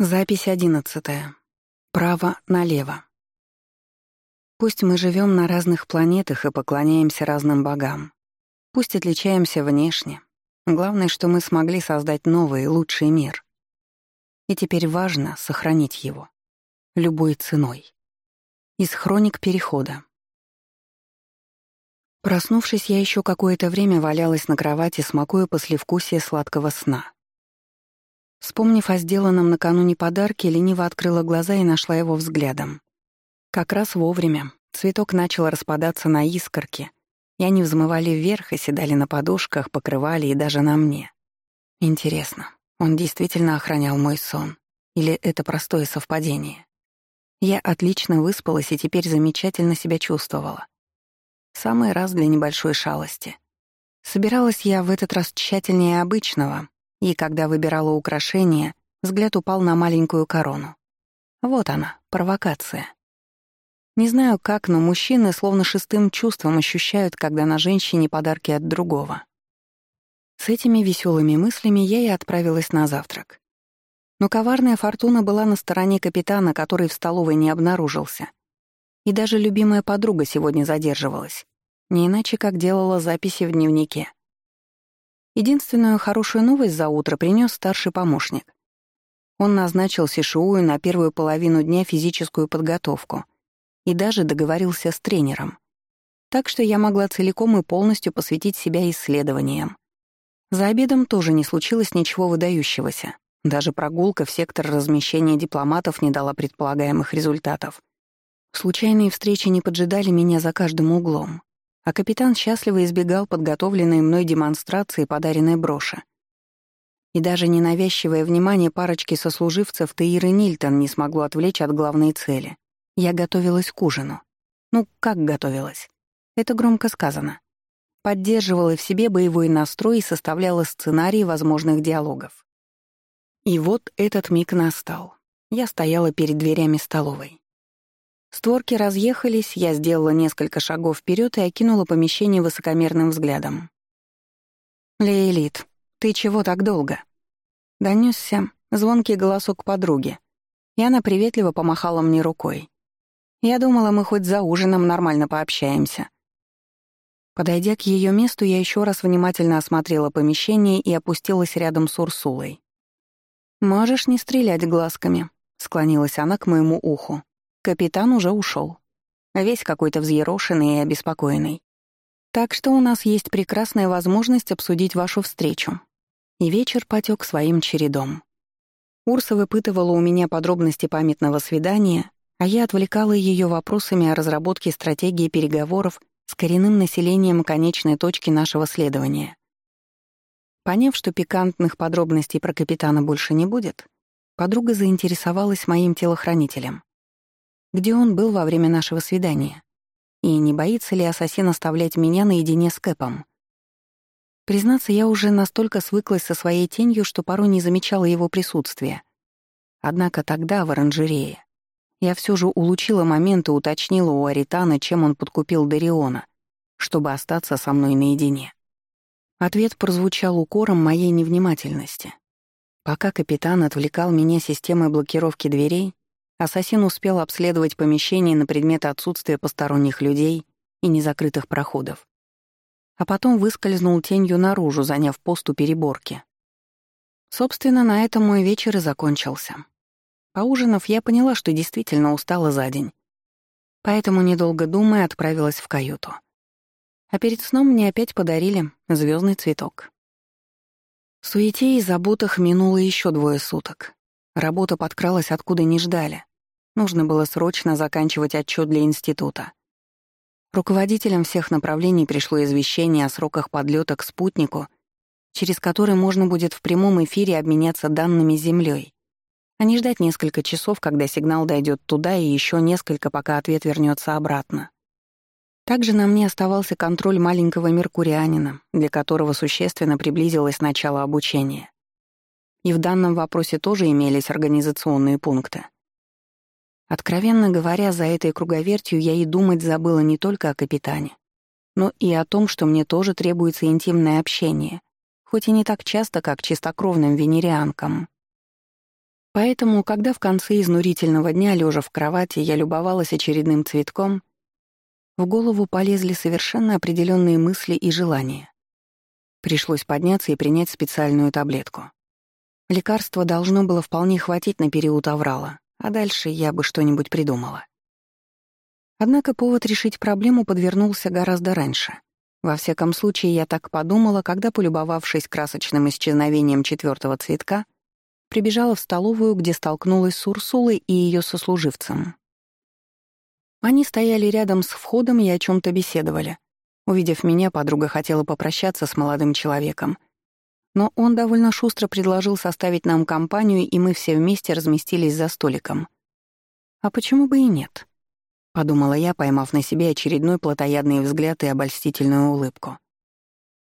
Запись одиннадцатая. Право налево. Пусть мы живем на разных планетах и поклоняемся разным богам. Пусть отличаемся внешне. Главное, что мы смогли создать новый, лучший мир. И теперь важно сохранить его. Любой ценой. Из хроник Перехода. Проснувшись, я еще какое-то время валялась на кровати, смакуя послевкусие сладкого сна. Вспомнив о сделанном накануне подарке, лениво открыла глаза и нашла его взглядом. Как раз вовремя. Цветок начал распадаться на искорки, и они взмывали вверх и седали на подушках, покрывали и даже на мне. Интересно, он действительно охранял мой сон? Или это простое совпадение? Я отлично выспалась и теперь замечательно себя чувствовала. Самый раз для небольшой шалости. Собиралась я в этот раз тщательнее обычного, и когда выбирала украшение, взгляд упал на маленькую корону. Вот она, провокация. Не знаю как, но мужчины словно шестым чувством ощущают, когда на женщине подарки от другого. С этими веселыми мыслями я и отправилась на завтрак. Но коварная фортуна была на стороне капитана, который в столовой не обнаружился. И даже любимая подруга сегодня задерживалась. Не иначе, как делала записи в дневнике. Единственную хорошую новость за утро принес старший помощник. Он назначил Сишуую на первую половину дня физическую подготовку и даже договорился с тренером. Так что я могла целиком и полностью посвятить себя исследованиям. За обедом тоже не случилось ничего выдающегося. Даже прогулка в сектор размещения дипломатов не дала предполагаемых результатов. Случайные встречи не поджидали меня за каждым углом а капитан счастливо избегал подготовленной мной демонстрации подаренной броши. И даже ненавязчивое внимание парочки сослуживцев Таиры Нильтон не смогло отвлечь от главной цели. Я готовилась к ужину. Ну, как готовилась? Это громко сказано. Поддерживала в себе боевой настрой и составляла сценарии возможных диалогов. И вот этот миг настал. Я стояла перед дверями столовой. Створки разъехались, я сделала несколько шагов вперед и окинула помещение высокомерным взглядом. «Лейлит, ты чего так долго?» Донесся звонкий голосок подруги, и она приветливо помахала мне рукой. Я думала, мы хоть за ужином нормально пообщаемся. Подойдя к ее месту, я еще раз внимательно осмотрела помещение и опустилась рядом с Урсулой. «Можешь не стрелять глазками», — склонилась она к моему уху. Капитан уже ушел, Весь какой-то взъерошенный и обеспокоенный. Так что у нас есть прекрасная возможность обсудить вашу встречу. И вечер потек своим чередом. Урса выпытывала у меня подробности памятного свидания, а я отвлекала ее вопросами о разработке стратегии переговоров с коренным населением конечной точки нашего следования. Поняв, что пикантных подробностей про капитана больше не будет, подруга заинтересовалась моим телохранителем где он был во время нашего свидания, и не боится ли ассасин оставлять меня наедине с Кэпом. Признаться, я уже настолько свыклась со своей тенью, что порой не замечала его присутствия. Однако тогда, в оранжерее, я все же улучила момент и уточнила у Аритана, чем он подкупил Дариона, чтобы остаться со мной наедине. Ответ прозвучал укором моей невнимательности. Пока капитан отвлекал меня системой блокировки дверей, Ассасин успел обследовать помещение на предмет отсутствия посторонних людей и незакрытых проходов. А потом выскользнул тенью наружу, заняв пост у переборки. Собственно, на этом мой вечер и закончился. Поужинав, я поняла, что действительно устала за день. Поэтому, недолго думая, отправилась в каюту. А перед сном мне опять подарили звездный цветок. В суете и заботах минуло еще двое суток. Работа подкралась откуда не ждали. Нужно было срочно заканчивать отчет для института. Руководителям всех направлений пришло извещение о сроках подлета к спутнику, через который можно будет в прямом эфире обменяться данными Землей, а не ждать несколько часов, когда сигнал дойдет туда, и еще несколько, пока ответ вернется обратно. Также на мне оставался контроль маленького меркурианина, для которого существенно приблизилось начало обучения. И в данном вопросе тоже имелись организационные пункты. Откровенно говоря, за этой круговертью я и думать забыла не только о капитане, но и о том, что мне тоже требуется интимное общение, хоть и не так часто, как чистокровным венерианкам. Поэтому, когда в конце изнурительного дня, лежа в кровати, я любовалась очередным цветком, в голову полезли совершенно определенные мысли и желания. Пришлось подняться и принять специальную таблетку. Лекарства должно было вполне хватить на период аврала, а дальше я бы что-нибудь придумала. Однако повод решить проблему подвернулся гораздо раньше. Во всяком случае, я так подумала, когда, полюбовавшись красочным исчезновением четвертого цветка, прибежала в столовую, где столкнулась с Урсулой и ее сослуживцем. Они стояли рядом с входом и о чем то беседовали. Увидев меня, подруга хотела попрощаться с молодым человеком. Но он довольно шустро предложил составить нам компанию, и мы все вместе разместились за столиком. «А почему бы и нет?» — подумала я, поймав на себе очередной плотоядный взгляд и обольстительную улыбку.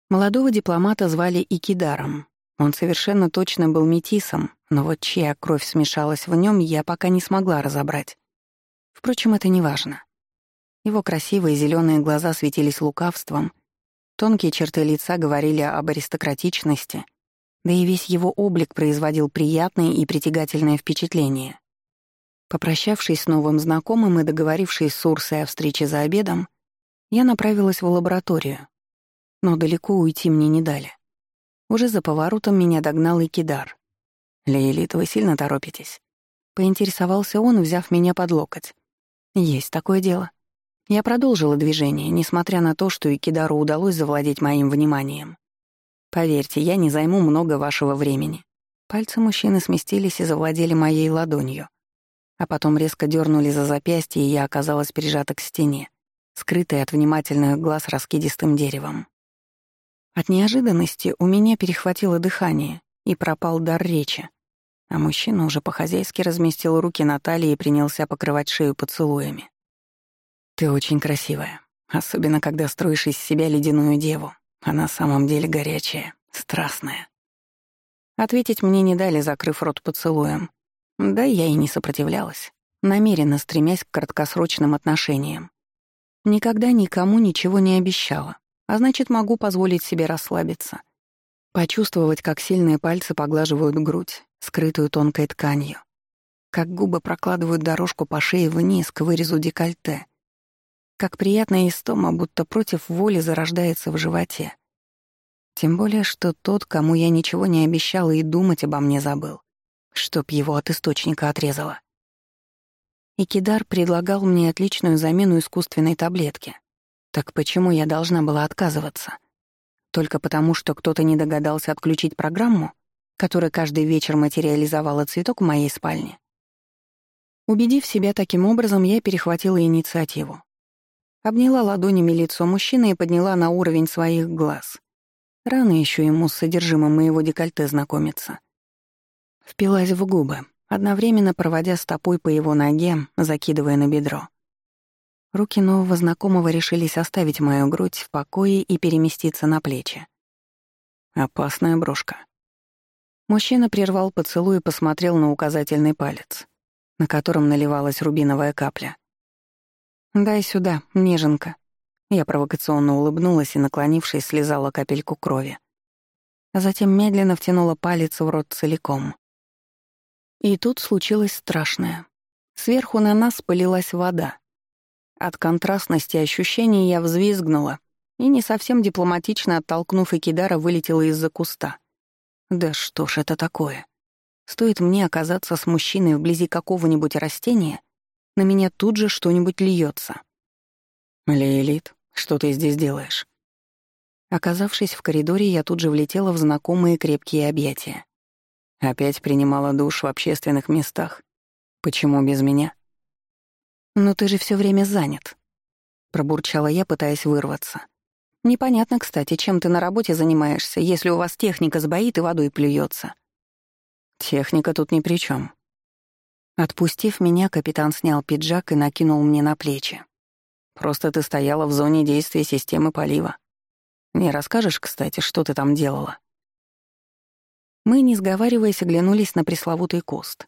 Молодого дипломата звали Икидаром, он совершенно точно был метисом, но вот чья кровь смешалась в нем, я пока не смогла разобрать. Впрочем, это не важно. Его красивые зеленые глаза светились лукавством, тонкие черты лица говорили об аристократичности, да и весь его облик производил приятное и притягательное впечатление. Попрощавшись с новым знакомым и договорившись с Урсой о встрече за обедом, я направилась в лабораторию. Но далеко уйти мне не дали. Уже за поворотом меня догнал и Кидар. «Лейлит, вы сильно торопитесь?» Поинтересовался он, взяв меня под локоть. «Есть такое дело». Я продолжила движение, несмотря на то, что Икидару удалось завладеть моим вниманием. «Поверьте, я не займу много вашего времени». Пальцы мужчины сместились и завладели моей ладонью. А потом резко дернули за запястье, и я оказалась прижата к стене, скрытой от внимательных глаз раскидистым деревом. От неожиданности у меня перехватило дыхание и пропал дар речи, а мужчина уже по-хозяйски разместил руки на талии и принялся покрывать шею поцелуями. «Ты очень красивая, особенно когда строишь из себя ледяную деву, а на самом деле горячая, страстная». Ответить мне не дали, закрыв рот поцелуем. Да я и не сопротивлялась, намеренно стремясь к краткосрочным отношениям. Никогда никому ничего не обещала, а значит, могу позволить себе расслабиться. Почувствовать, как сильные пальцы поглаживают грудь, скрытую тонкой тканью. Как губы прокладывают дорожку по шее вниз к вырезу декольте. Как приятная истома, будто против воли зарождается в животе. Тем более, что тот, кому я ничего не обещала и думать обо мне забыл, чтоб его от источника отрезало. Икидар предлагал мне отличную замену искусственной таблетки. Так почему я должна была отказываться? Только потому, что кто-то не догадался отключить программу, которая каждый вечер материализовала цветок в моей спальне? Убедив себя таким образом, я перехватила инициативу. Обняла ладонями лицо мужчины и подняла на уровень своих глаз. Рано еще ему с содержимым моего декольте знакомиться. Впилась в губы, одновременно проводя стопой по его ноге, закидывая на бедро. Руки нового знакомого решились оставить мою грудь в покое и переместиться на плечи. Опасная брошка. Мужчина прервал поцелуй и посмотрел на указательный палец, на котором наливалась рубиновая капля. «Дай сюда, неженка». Я провокационно улыбнулась и, наклонившись, слезала капельку крови. А затем медленно втянула палец в рот целиком. И тут случилось страшное. Сверху на нас полилась вода. От контрастности ощущений я взвизгнула и, не совсем дипломатично оттолкнув Икидара, вылетела из-за куста. Да что ж это такое? Стоит мне оказаться с мужчиной вблизи какого-нибудь растения, на меня тут же что-нибудь льется. «Лейлит, что ты здесь делаешь?» Оказавшись в коридоре, я тут же влетела в знакомые крепкие объятия. Опять принимала душ в общественных местах. Почему без меня? «Но ты же все время занят», — пробурчала я, пытаясь вырваться. «Непонятно, кстати, чем ты на работе занимаешься, если у вас техника сбоит и водой плюется. «Техника тут ни при чем. Отпустив меня, капитан снял пиджак и накинул мне на плечи. «Просто ты стояла в зоне действия системы полива. Не расскажешь, кстати, что ты там делала?» Мы, не сговариваясь, оглянулись на пресловутый куст.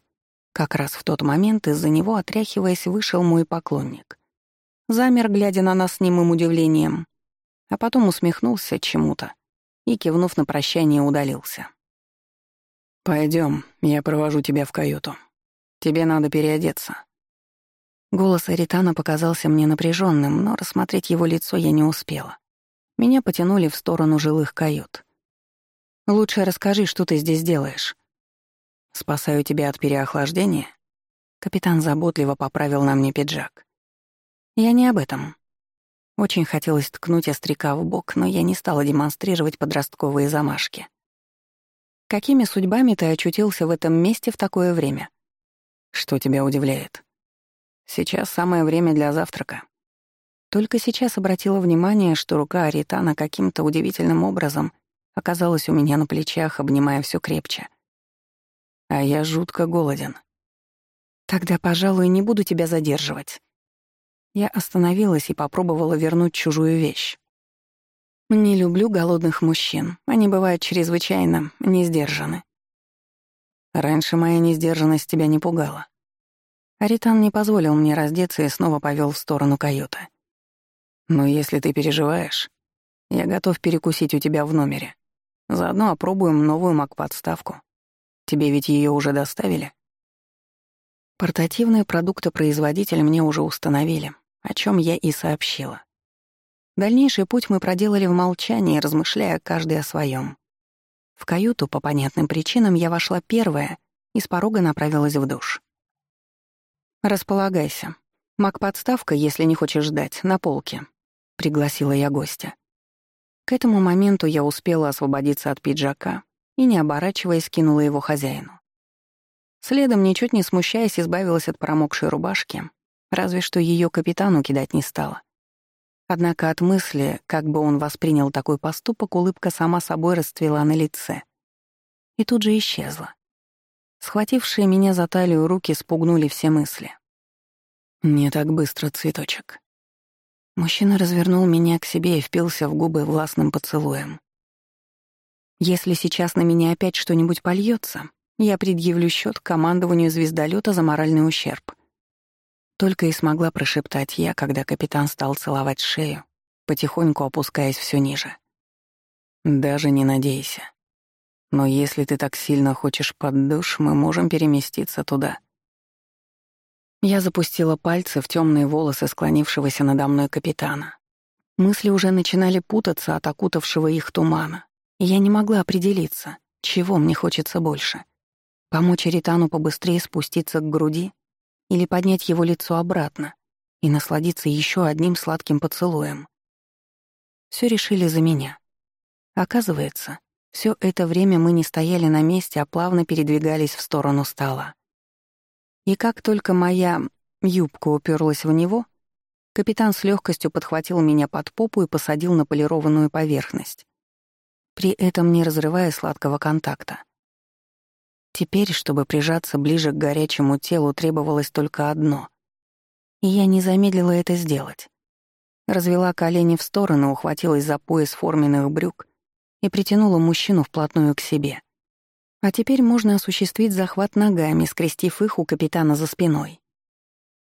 Как раз в тот момент из-за него, отряхиваясь, вышел мой поклонник. Замер, глядя на нас с немым удивлением, а потом усмехнулся чему-то и, кивнув на прощание, удалился. Пойдем, я провожу тебя в каюту. Тебе надо переодеться». Голос Аритана показался мне напряженным, но рассмотреть его лицо я не успела. Меня потянули в сторону жилых кают. «Лучше расскажи, что ты здесь делаешь». «Спасаю тебя от переохлаждения?» Капитан заботливо поправил на мне пиджак. «Я не об этом». Очень хотелось ткнуть остряка в бок, но я не стала демонстрировать подростковые замашки. «Какими судьбами ты очутился в этом месте в такое время?» «Что тебя удивляет?» Сейчас самое время для завтрака. Только сейчас обратила внимание, что рука Аритана каким-то удивительным образом оказалась у меня на плечах, обнимая все крепче. А я жутко голоден. Тогда, пожалуй, не буду тебя задерживать. Я остановилась и попробовала вернуть чужую вещь. Не люблю голодных мужчин. Они бывают чрезвычайно несдержаны. Раньше моя несдержанность тебя не пугала. Аритан не позволил мне раздеться и снова повел в сторону каюты. «Но если ты переживаешь, я готов перекусить у тебя в номере. Заодно опробуем новую мак-подставку. Тебе ведь ее уже доставили?» Портативный продуктопроизводитель мне уже установили, о чем я и сообщила. Дальнейший путь мы проделали в молчании, размышляя каждый о своем. В каюту по понятным причинам я вошла первая и с порога направилась в душ. «Располагайся. Мак-подставка, если не хочешь ждать, на полке», — пригласила я гостя. К этому моменту я успела освободиться от пиджака и, не оборачиваясь, кинула его хозяину. Следом, ничуть не смущаясь, избавилась от промокшей рубашки, разве что ее капитану кидать не стала. Однако от мысли, как бы он воспринял такой поступок, улыбка сама собой расцвела на лице. И тут же исчезла. Схватившие меня за талию руки спугнули все мысли. «Не так быстро, цветочек». Мужчина развернул меня к себе и впился в губы властным поцелуем. «Если сейчас на меня опять что-нибудь польется, я предъявлю счет командованию звездолета за моральный ущерб». Только и смогла прошептать я, когда капитан стал целовать шею, потихоньку опускаясь все ниже. «Даже не надейся. Но если ты так сильно хочешь под душ, мы можем переместиться туда». Я запустила пальцы в темные волосы склонившегося надо мной капитана. Мысли уже начинали путаться от окутавшего их тумана, и я не могла определиться, чего мне хочется больше. Помочь Ритану побыстрее спуститься к груди или поднять его лицо обратно и насладиться еще одним сладким поцелуем. Все решили за меня. Оказывается, все это время мы не стояли на месте, а плавно передвигались в сторону стола. И как только моя юбка уперлась в него, капитан с легкостью подхватил меня под попу и посадил на полированную поверхность, при этом не разрывая сладкого контакта. Теперь, чтобы прижаться ближе к горячему телу, требовалось только одно. И я не замедлила это сделать. Развела колени в стороны, ухватилась за пояс форменных брюк и притянула мужчину вплотную к себе. А теперь можно осуществить захват ногами, скрестив их у капитана за спиной.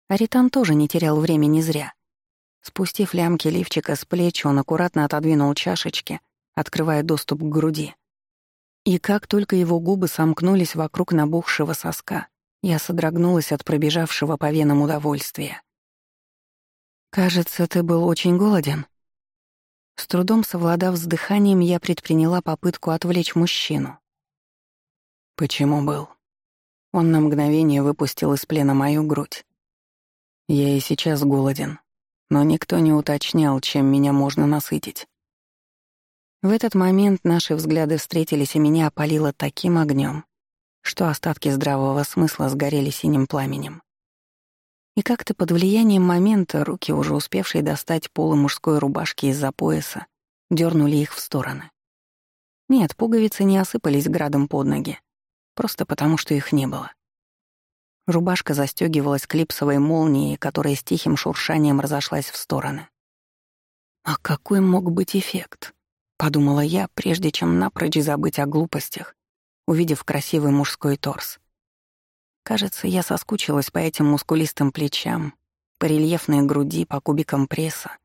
Аритан тоже не терял времени зря. Спустив лямки лифчика с плеч, он аккуратно отодвинул чашечки, открывая доступ к груди. И как только его губы сомкнулись вокруг набухшего соска, я содрогнулась от пробежавшего по венам удовольствия. «Кажется, ты был очень голоден». С трудом совладав с дыханием, я предприняла попытку отвлечь мужчину. Почему был? Он на мгновение выпустил из плена мою грудь. Я и сейчас голоден, но никто не уточнял, чем меня можно насытить. В этот момент наши взгляды встретились, и меня опалило таким огнем, что остатки здравого смысла сгорели синим пламенем. И как-то под влиянием момента руки, уже успевшие достать полы мужской рубашки из-за пояса, дернули их в стороны. Нет, пуговицы не осыпались градом под ноги, просто потому что их не было. Рубашка застегивалась клипсовой молнией, которая с тихим шуршанием разошлась в стороны. «А какой мог быть эффект?» — подумала я, прежде чем напрочь забыть о глупостях, увидев красивый мужской торс. Кажется, я соскучилась по этим мускулистым плечам, по рельефной груди, по кубикам пресса.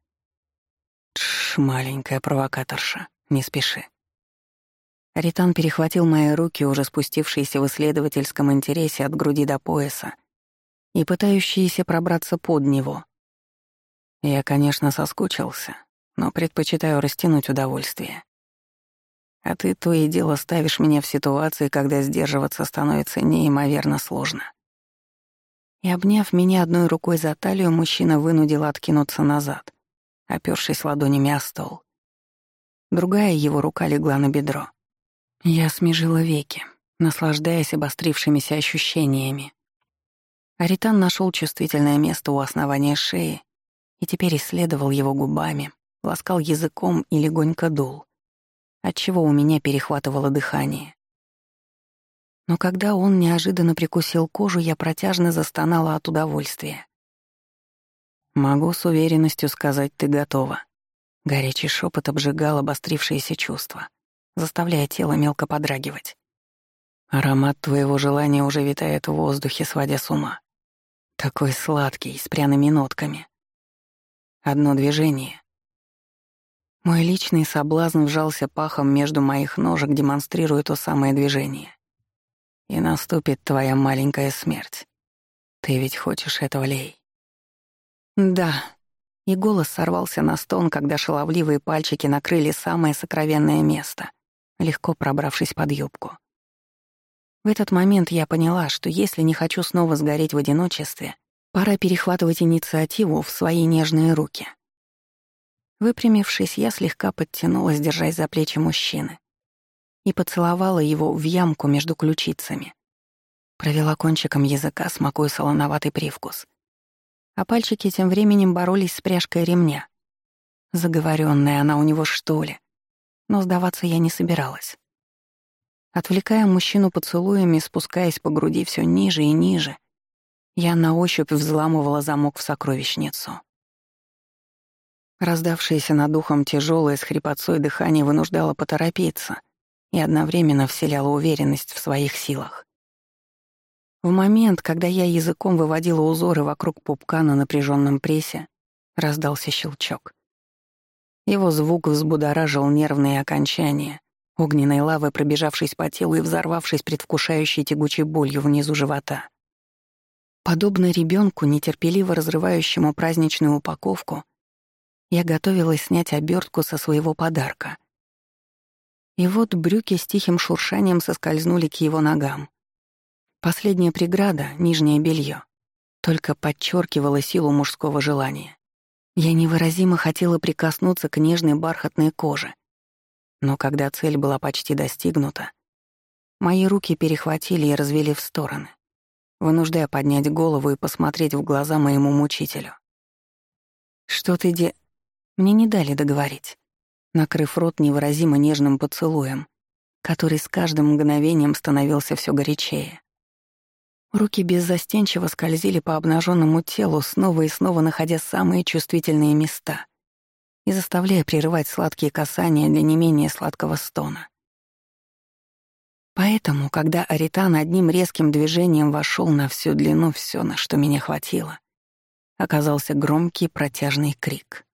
Тш, маленькая провокаторша, не спеши. Ритан перехватил мои руки, уже спустившиеся в исследовательском интересе от груди до пояса, и пытающиеся пробраться под него. Я, конечно, соскучился, но предпочитаю растянуть удовольствие. А ты то и дело ставишь меня в ситуации, когда сдерживаться становится неимоверно сложно. И обняв меня одной рукой за талию, мужчина вынудил откинуться назад, опёршись ладонями о стол. Другая его рука легла на бедро. Я смежила веки, наслаждаясь обострившимися ощущениями. Аритан нашел чувствительное место у основания шеи и теперь исследовал его губами, ласкал языком и легонько дул, отчего у меня перехватывало дыхание. Но когда он неожиданно прикусил кожу, я протяжно застонала от удовольствия. «Могу с уверенностью сказать, ты готова». Горячий шепот обжигал обострившиеся чувства, заставляя тело мелко подрагивать. Аромат твоего желания уже витает в воздухе, сводя с ума. Такой сладкий, с пряными нотками. Одно движение. Мой личный соблазн вжался пахом между моих ножек, демонстрируя то самое движение. И наступит твоя маленькая смерть. Ты ведь хочешь этого, Лей? Да. И голос сорвался на стон, когда шаловливые пальчики накрыли самое сокровенное место, легко пробравшись под юбку. В этот момент я поняла, что если не хочу снова сгореть в одиночестве, Пора перехватывать инициативу в свои нежные руки. Выпрямившись, я слегка подтянулась, держась за плечи мужчины, и поцеловала его в ямку между ключицами. Провела кончиком языка, смакуя солоноватый привкус. А пальчики тем временем боролись с пряжкой ремня. Заговоренная она у него, что ли? Но сдаваться я не собиралась. Отвлекая мужчину поцелуями, спускаясь по груди все ниже и ниже, я на ощупь взламывала замок в сокровищницу. Раздавшееся над духом тяжелое с хрипотцой дыхание вынуждало поторопиться и одновременно вселяло уверенность в своих силах. В момент, когда я языком выводила узоры вокруг пупка на напряженном прессе, раздался щелчок. Его звук взбудоражил нервные окончания, огненной лавы пробежавшись по телу и взорвавшись предвкушающей тягучей болью внизу живота. Подобно ребенку, нетерпеливо разрывающему праздничную упаковку, я готовилась снять обертку со своего подарка. И вот брюки с тихим шуршанием соскользнули к его ногам. Последняя преграда, нижнее белье, только подчеркивала силу мужского желания. Я невыразимо хотела прикоснуться к нежной бархатной коже. Но когда цель была почти достигнута, мои руки перехватили и развели в стороны вынуждая поднять голову и посмотреть в глаза моему мучителю. «Что ты де...» Мне не дали договорить, накрыв рот невыразимо нежным поцелуем, который с каждым мгновением становился все горячее. Руки беззастенчиво скользили по обнаженному телу, снова и снова находя самые чувствительные места и заставляя прерывать сладкие касания для не менее сладкого стона. Поэтому, когда Аритан одним резким движением вошел на всю длину все, на что меня хватило, оказался громкий протяжный крик.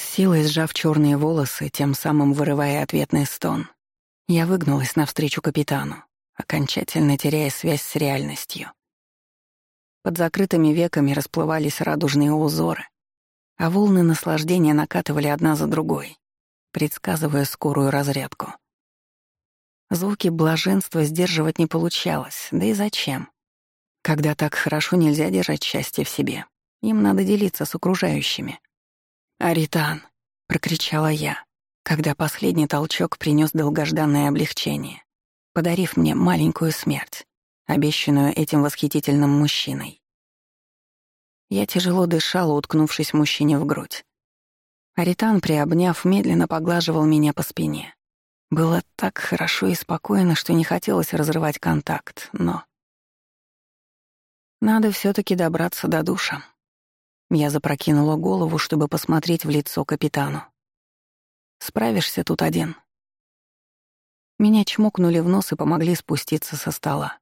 С силой сжав черные волосы, тем самым вырывая ответный стон, я выгнулась навстречу капитану, окончательно теряя связь с реальностью. Под закрытыми веками расплывались радужные узоры, а волны наслаждения накатывали одна за другой, предсказывая скорую разрядку. Звуки блаженства сдерживать не получалось, да и зачем? Когда так хорошо нельзя держать счастье в себе, им надо делиться с окружающими. «Аритан!» — прокричала я, когда последний толчок принес долгожданное облегчение, подарив мне маленькую смерть, обещанную этим восхитительным мужчиной. Я тяжело дышала, уткнувшись мужчине в грудь. Аритан, приобняв, медленно поглаживал меня по спине. Было так хорошо и спокойно, что не хотелось разрывать контакт, но... Надо все таки добраться до душа. Я запрокинула голову, чтобы посмотреть в лицо капитану. «Справишься тут один?» Меня чмокнули в нос и помогли спуститься со стола.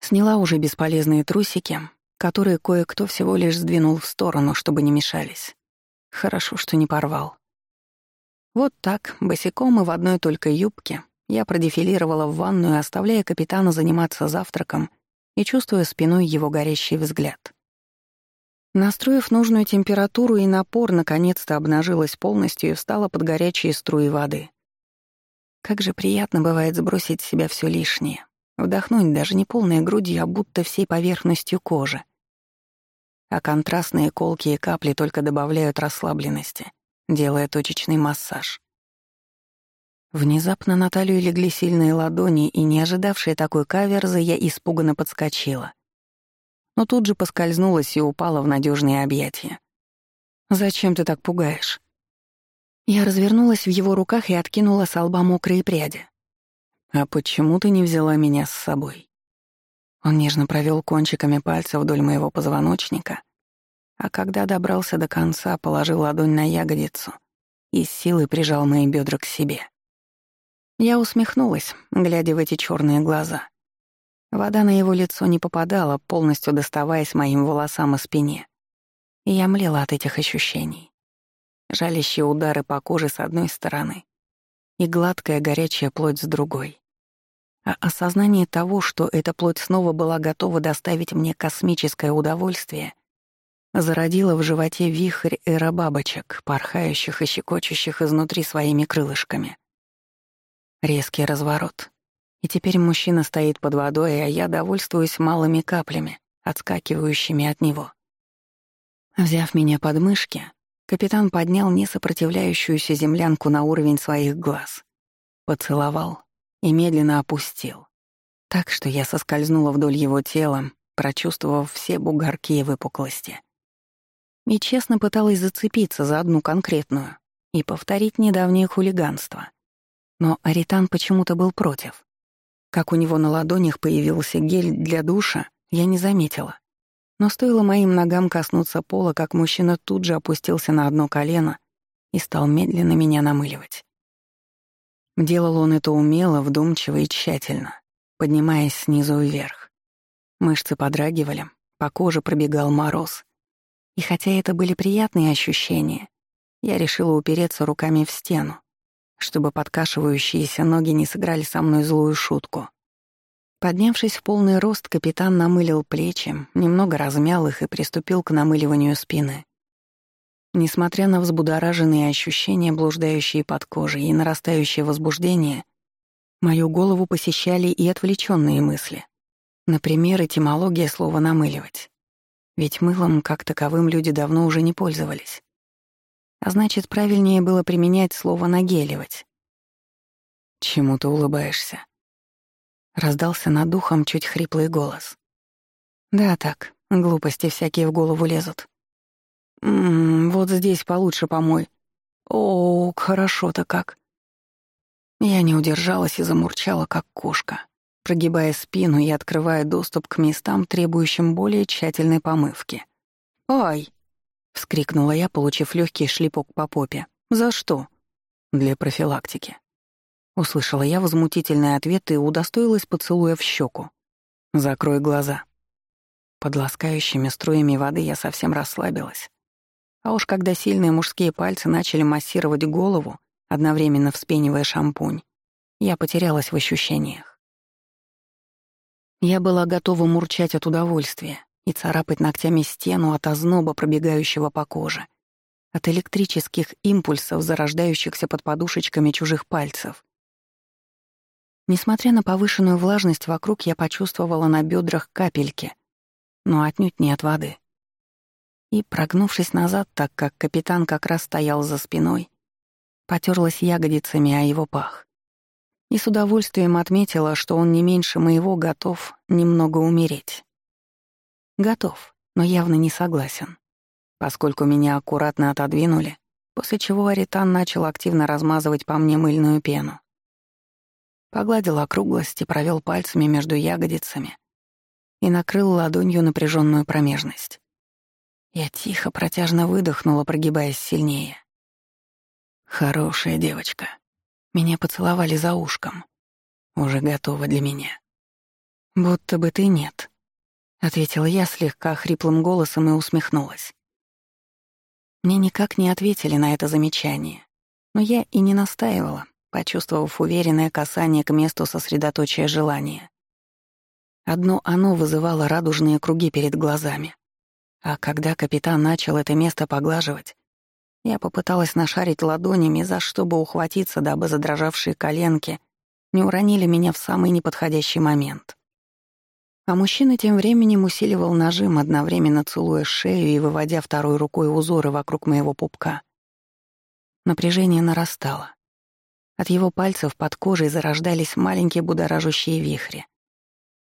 Сняла уже бесполезные трусики, которые кое-кто всего лишь сдвинул в сторону, чтобы не мешались. Хорошо, что не порвал. Вот так, босиком и в одной только юбке, я продефилировала в ванную, оставляя капитана заниматься завтраком и чувствуя спиной его горящий взгляд. Настроив нужную температуру и напор, наконец-то обнажилась полностью и встала под горячие струи воды. Как же приятно бывает сбросить с себя все лишнее, вдохнуть даже не полной грудью, а будто всей поверхностью кожи. А контрастные колки и капли только добавляют расслабленности, делая точечный массаж. Внезапно на талию легли сильные ладони, и, не ожидавшая такой каверзы, я испуганно подскочила. Но тут же поскользнулась и упала в надежные объятия. «Зачем ты так пугаешь?» Я развернулась в его руках и откинула с лба мокрые пряди. «А почему ты не взяла меня с собой?» Он нежно провел кончиками пальца вдоль моего позвоночника, а когда добрался до конца, положил ладонь на ягодицу и с силой прижал мои бедра к себе. Я усмехнулась, глядя в эти черные глаза. Вода на его лицо не попадала, полностью доставаясь моим волосам и спине. И я млела от этих ощущений. Жалящие удары по коже с одной стороны и гладкая горячая плоть с другой. А осознание того, что эта плоть снова была готова доставить мне космическое удовольствие, зародило в животе вихрь эробабочек, порхающих и щекочущих изнутри своими крылышками. Резкий разворот. И теперь мужчина стоит под водой, а я довольствуюсь малыми каплями, отскакивающими от него. Взяв меня под мышки, капитан поднял несопротивляющуюся землянку на уровень своих глаз, поцеловал и медленно опустил, так что я соскользнула вдоль его тела, прочувствовав все бугорки и выпуклости. И честно пыталась зацепиться за одну конкретную и повторить недавнее хулиганство — но Аритан почему-то был против. Как у него на ладонях появился гель для душа, я не заметила. Но стоило моим ногам коснуться пола, как мужчина тут же опустился на одно колено и стал медленно меня намыливать. Делал он это умело, вдумчиво и тщательно, поднимаясь снизу вверх. Мышцы подрагивали, по коже пробегал мороз. И хотя это были приятные ощущения, я решила упереться руками в стену, чтобы подкашивающиеся ноги не сыграли со мной злую шутку. Поднявшись в полный рост, капитан намылил плечи, немного размял их и приступил к намыливанию спины. Несмотря на взбудораженные ощущения, блуждающие под кожей и нарастающее возбуждение, мою голову посещали и отвлеченные мысли. Например, этимология слова «намыливать». Ведь мылом как таковым люди давно уже не пользовались. А значит, правильнее было применять слово «нагеливать». «Чему ты улыбаешься?» Раздался над духом чуть хриплый голос. «Да так, глупости всякие в голову лезут. М -м, вот здесь получше помой. О, хорошо-то как». Я не удержалась и замурчала, как кошка, прогибая спину и открывая доступ к местам, требующим более тщательной помывки. «Ай!» — вскрикнула я, получив легкий шлепок по попе. «За что?» «Для профилактики». Услышала я возмутительный ответ и удостоилась поцелуя в щеку. «Закрой глаза». Под ласкающими струями воды я совсем расслабилась. А уж когда сильные мужские пальцы начали массировать голову, одновременно вспенивая шампунь, я потерялась в ощущениях. Я была готова мурчать от удовольствия, и царапать ногтями стену от озноба, пробегающего по коже, от электрических импульсов, зарождающихся под подушечками чужих пальцев. Несмотря на повышенную влажность вокруг, я почувствовала на бедрах капельки, но отнюдь не от воды. И, прогнувшись назад, так как капитан как раз стоял за спиной, потерлась ягодицами о его пах. И с удовольствием отметила, что он не меньше моего готов немного умереть. Готов, но явно не согласен. Поскольку меня аккуратно отодвинули, после чего Аритан начал активно размазывать по мне мыльную пену. Погладил округлость и провел пальцами между ягодицами и накрыл ладонью напряженную промежность. Я тихо, протяжно выдохнула, прогибаясь сильнее. «Хорошая девочка. Меня поцеловали за ушком. Уже готова для меня. Будто бы ты нет», — ответила я слегка хриплым голосом и усмехнулась. Мне никак не ответили на это замечание, Но я и не настаивала, почувствовав уверенное касание к месту сосредоточия желания. Одно оно вызывало радужные круги перед глазами. А когда капитан начал это место поглаживать, я попыталась нашарить ладонями, за что бы ухватиться, дабы задрожавшие коленки не уронили меня в самый неподходящий момент. А мужчина тем временем усиливал нажим, одновременно целуя шею и выводя второй рукой узоры вокруг моего пупка. Напряжение нарастало. От его пальцев под кожей зарождались маленькие будоражащие вихри.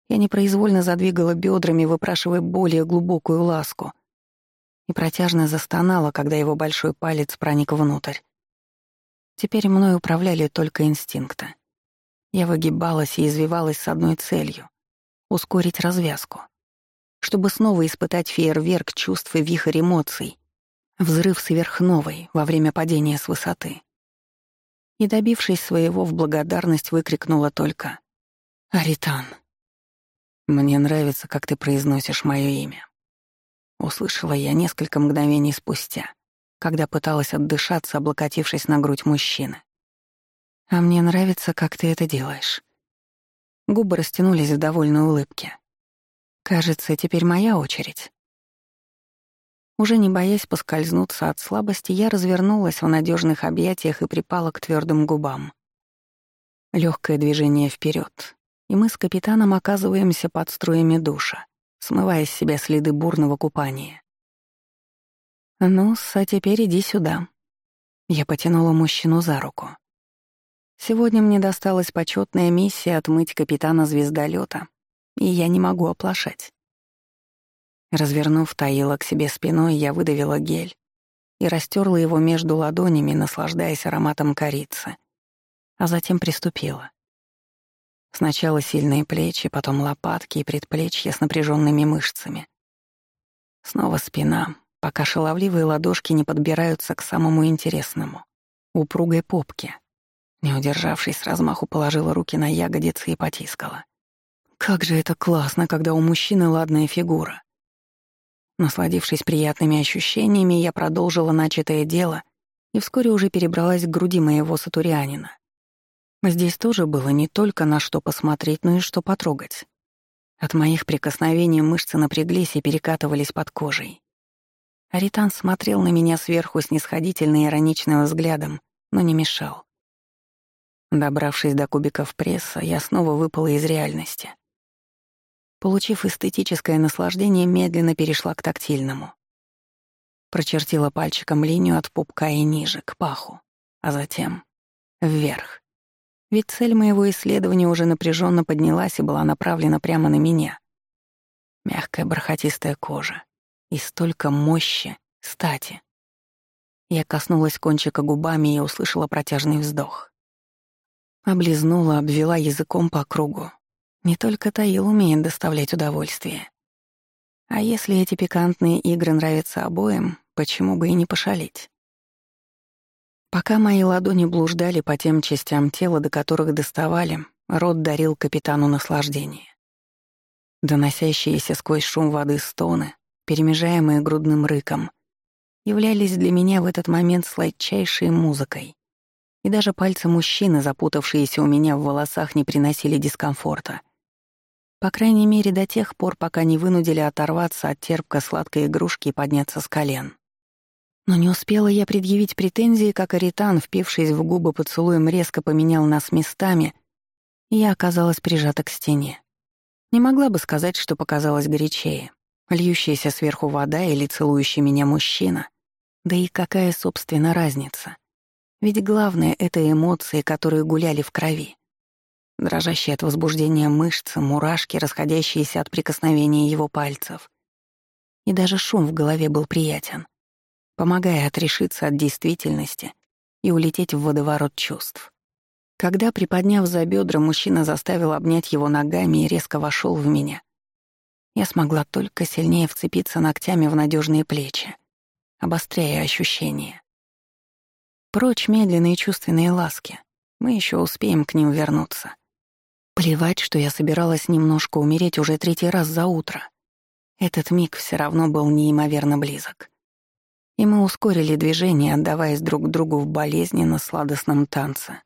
Я непроизвольно задвигала бедрами, выпрашивая более глубокую ласку, и протяжно застонала, когда его большой палец проник внутрь. Теперь мной управляли только инстинкты. Я выгибалась и извивалась с одной целью — ускорить развязку. Чтобы снова испытать фейерверк чувств и вихрь эмоций, взрыв сверхновой во время падения с высоты. И, добившись своего, в благодарность выкрикнула только «Аритан». «Мне нравится, как ты произносишь мое имя». Услышала я несколько мгновений спустя, когда пыталась отдышаться, облокотившись на грудь мужчины. «А мне нравится, как ты это делаешь». Губы растянулись в довольной улыбке. «Кажется, теперь моя очередь». Уже не боясь поскользнуться от слабости, я развернулась в надежных объятиях и припала к твердым губам. Легкое движение вперед, и мы с капитаном оказываемся под струями душа смывая с себя следы бурного купания. ну а теперь иди сюда». Я потянула мужчину за руку. «Сегодня мне досталась почетная миссия отмыть капитана звездолета, и я не могу оплошать». Развернув Таила к себе спиной, я выдавила гель и растерла его между ладонями, наслаждаясь ароматом корицы, а затем приступила. Сначала сильные плечи, потом лопатки и предплечья с напряженными мышцами. Снова спина, пока шаловливые ладошки не подбираются к самому интересному — упругой попке. Не удержавшись, размаху положила руки на ягодицы и потискала. Как же это классно, когда у мужчины ладная фигура. Насладившись приятными ощущениями, я продолжила начатое дело и вскоре уже перебралась к груди моего сатурианина. Здесь тоже было не только на что посмотреть, но и что потрогать. От моих прикосновений мышцы напряглись и перекатывались под кожей. Аритан смотрел на меня сверху снисходительно и ироничным взглядом, но не мешал. Добравшись до кубиков пресса, я снова выпала из реальности. Получив эстетическое наслаждение, медленно перешла к тактильному. Прочертила пальчиком линию от пупка и ниже, к паху, а затем вверх. Ведь цель моего исследования уже напряженно поднялась и была направлена прямо на меня. Мягкая бархатистая кожа. И столько мощи, стати. Я коснулась кончика губами и услышала протяжный вздох. Облизнула, обвела языком по кругу. Не только Таил умеет доставлять удовольствие. А если эти пикантные игры нравятся обоим, почему бы и не пошалить? Пока мои ладони блуждали по тем частям тела, до которых доставали, рот дарил капитану наслаждение. Доносящиеся сквозь шум воды стоны, перемежаемые грудным рыком, являлись для меня в этот момент сладчайшей музыкой. И даже пальцы мужчины, запутавшиеся у меня в волосах, не приносили дискомфорта. По крайней мере, до тех пор, пока не вынудили оторваться от терпко-сладкой игрушки и подняться с колен. Но не успела я предъявить претензии, как Аритан, впившись в губы поцелуем, резко поменял нас местами, и я оказалась прижата к стене. Не могла бы сказать, что показалось горячее. Льющаяся сверху вода или целующий меня мужчина. Да и какая, собственно, разница? Ведь главное — это эмоции, которые гуляли в крови. Дрожащие от возбуждения мышцы, мурашки, расходящиеся от прикосновения его пальцев. И даже шум в голове был приятен помогая отрешиться от действительности и улететь в водоворот чувств. Когда, приподняв за бедра, мужчина заставил обнять его ногами и резко вошел в меня, я смогла только сильнее вцепиться ногтями в надежные плечи, обостряя ощущения. Прочь медленные чувственные ласки. Мы еще успеем к ним вернуться. Плевать, что я собиралась немножко умереть уже третий раз за утро. Этот миг все равно был неимоверно близок. и мы ускорили движение, отдаваясь друг другу в болезненно сладостном танце.